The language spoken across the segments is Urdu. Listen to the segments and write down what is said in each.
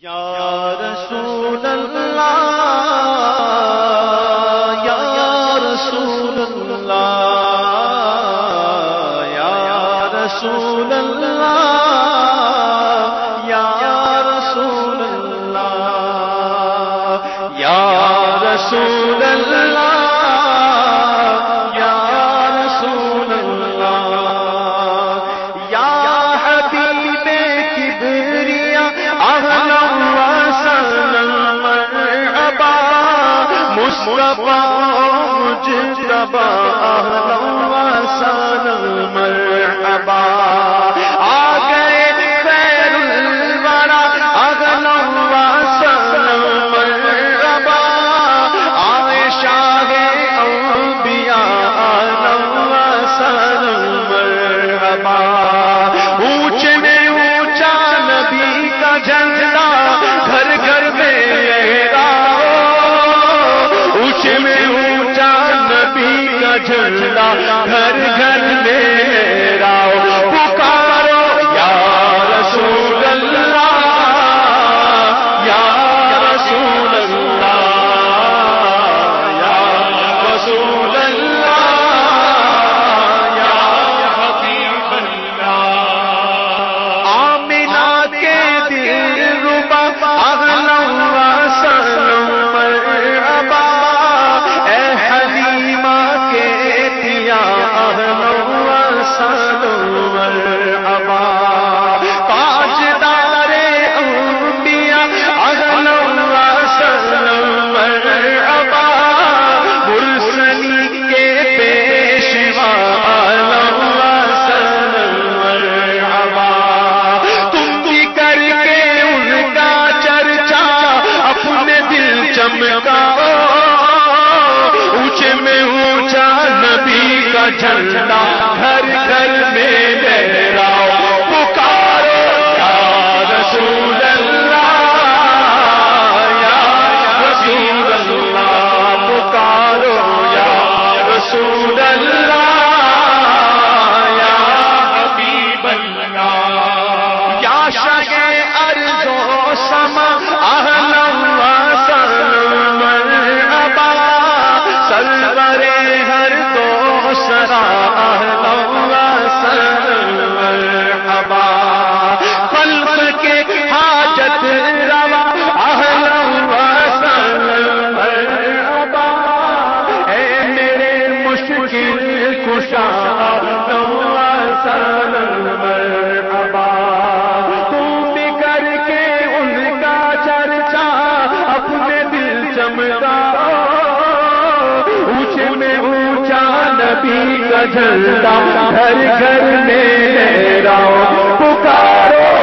یا رسول اللہ یا رسول اللہ یا رسول اللہ یا رسول اللہ یا رسول مصطفیٰ مجتبہ اہلا جھنڈا گھر گھر میرا پکارو۔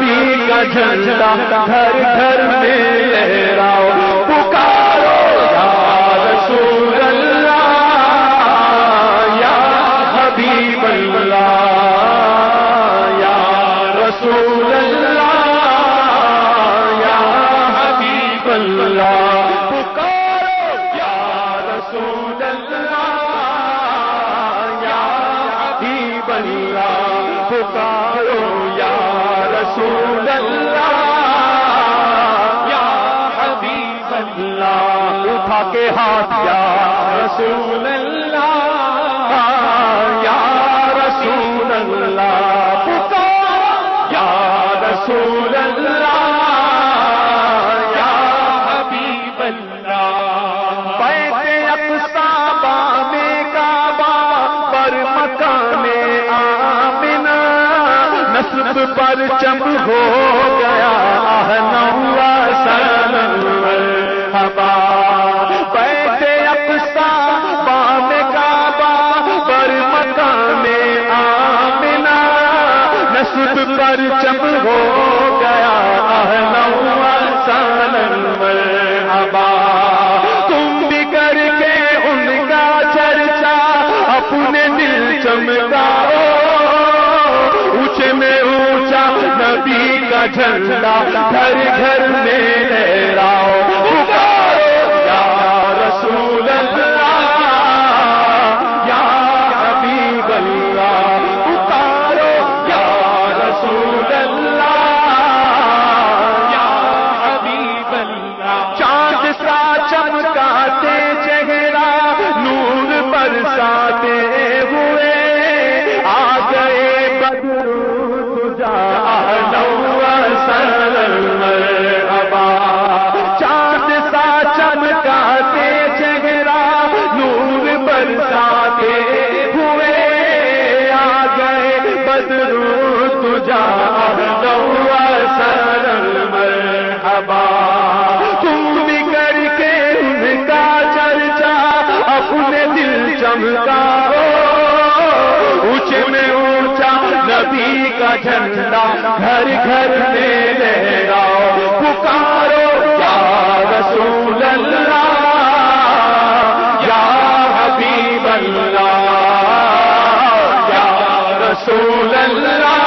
نبی کا جھنڈا گھر گھر میں لہراؤ۔ ہاتھ، یا رسول اللہ، یا رسول اللہ، پکارا، یا رسول اللہ، یا حبیب اللہ۔ بیٹھے اقصابہ میں کعبہ پر مکانے آمنا نصب پر چم ہو گئے۔ جھنڈا گھر گھر میں لے نبی کا جھنڈا گھر گھر میں لہراؤ پکارو یا رسول اللہ، یا حبیب اللہ، یا رسول اللہ۔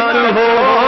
ہو۔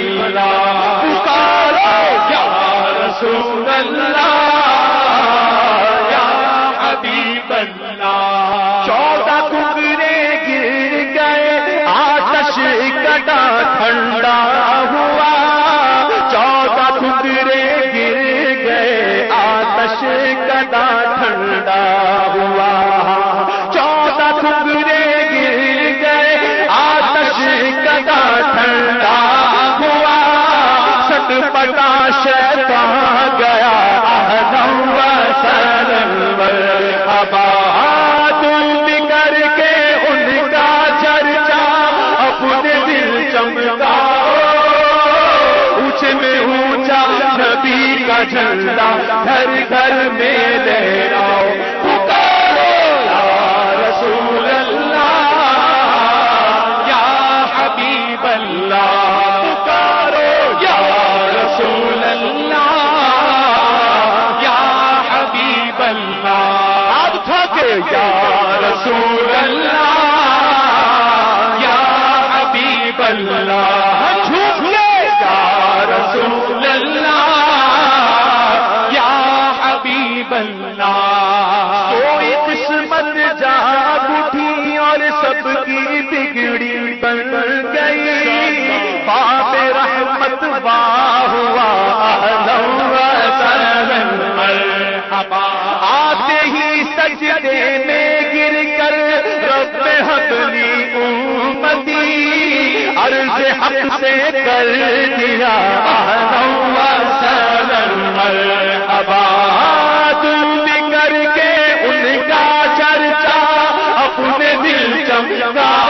اللہ پکارو یا رسول اللہ پتا شیطان گیا۔ آباد۔ کر کے ان کا چرچا اپنے دل چمتا اونچ میں اونچا نبی کا جھنڈا گھر گھر میں لے آؤ یا رسول اللہ سجدے میں گر کر رب حبلی امتی عرض حق سے کر دیا۔ تم کر کے ان کا چرچا اپنے دل چمکا۔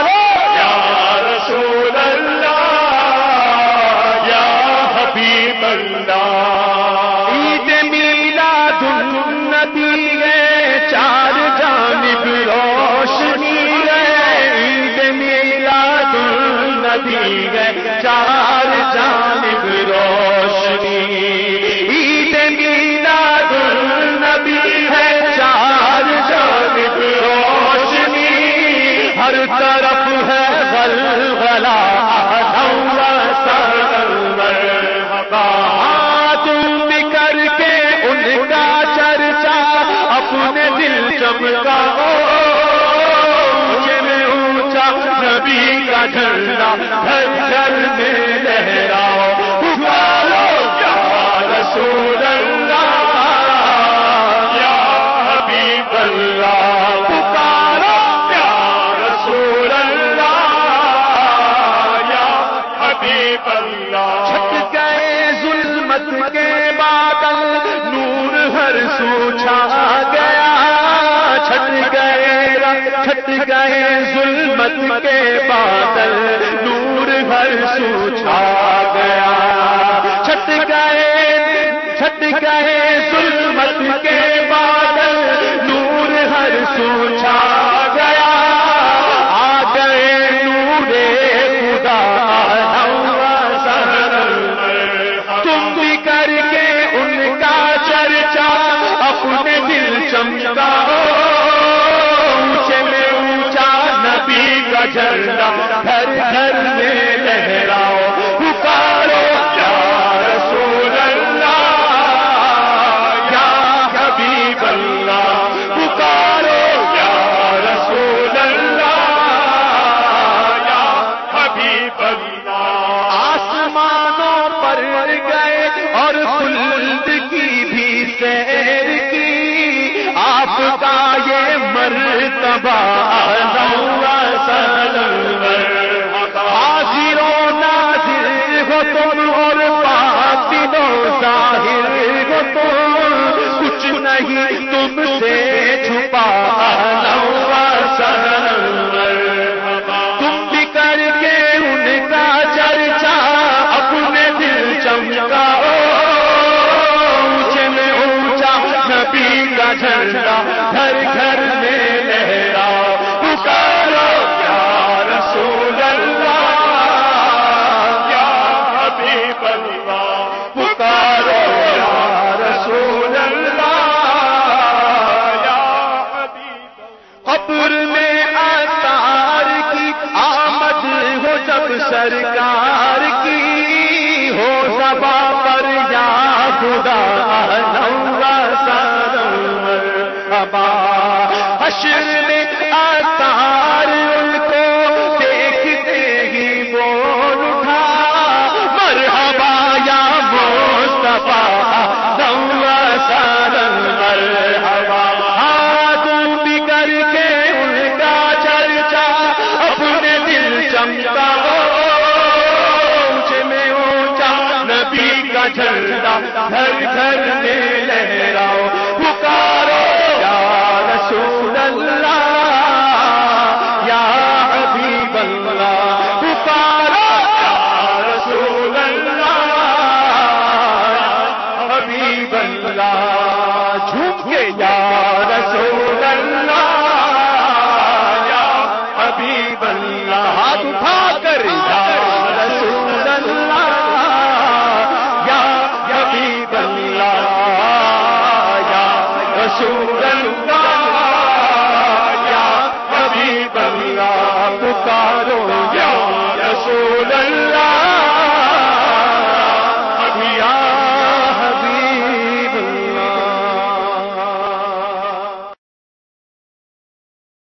جھنڈا گھر گھر میں لہراؤ پکارو یا رسول اللہ، یا حبیب اللہ۔ گئے ظلمت کے بادل، نور ہر سو چھا گیا۔ بن گئے چھٹ گئے ظلمت کے بادل، نور بھر سو چھا گیا۔ چھٹ گئے چھٹ گئے ظلمت کے بادل، نور ہر سو چھا گھر گھر تو کچھ نہیں تم حشر میں